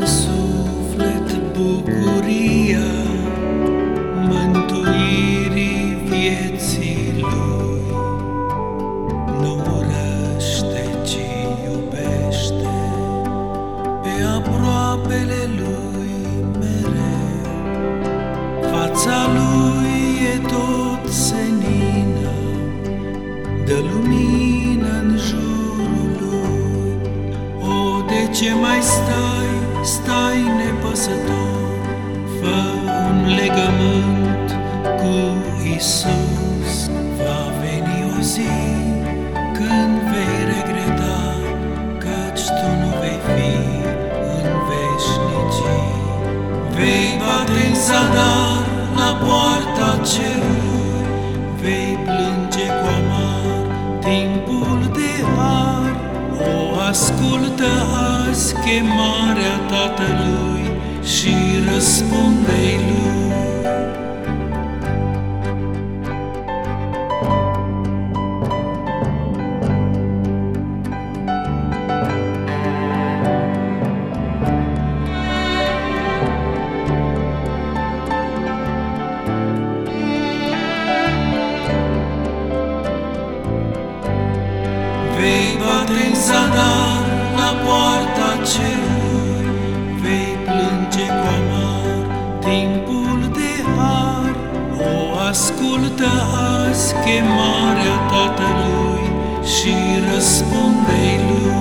în bucuria mântuirii vieții lui. Nu urăște, ci iubește pe aproapele lui mereu. Fața lui e tot senină, de lumină în jurul lui. O, de ce mai stai? Stai nepăsător Fă un legământ cu Isus Va veni o zi când vei regreta Căci tu nu vei fi în veșnicii. Vei bate în zadar la poarta cerului Vei plânge cu amar timpul de har. O ascultă azi chemarea Tatălui Și răspunde-i lui poarta cerului, Vei plânge cu amar timpul de har. O, ascultă azi chemarea Tatălui Și răspunde-i lui.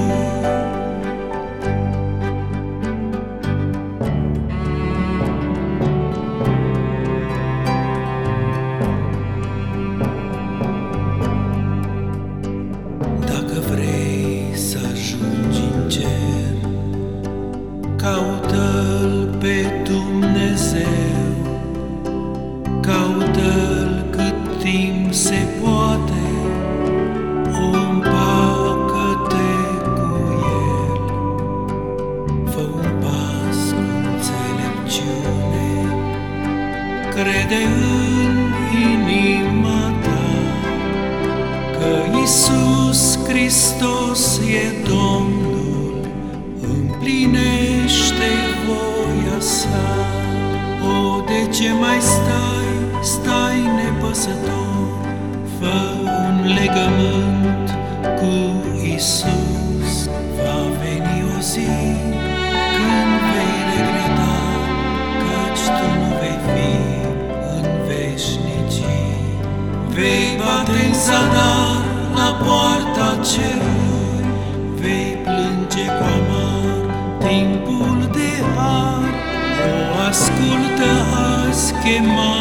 Dacă vrei să ajungi în cer, caută-L pe Dumnezeu, caută-L cât timp se poate, o împacă-te cu El, fă un pas cu înțelepciune, crede în inima ta că Isus Hristos e Domnul, voia sa. O, de ce mai stai, stai nepăsător, fă un legământ cu Isus. Va veni o zi când vei regreta, căci tu nu vei fi în veșnicii. Vei bate în zadar la poarta cerului, Vei plânge cu har. O,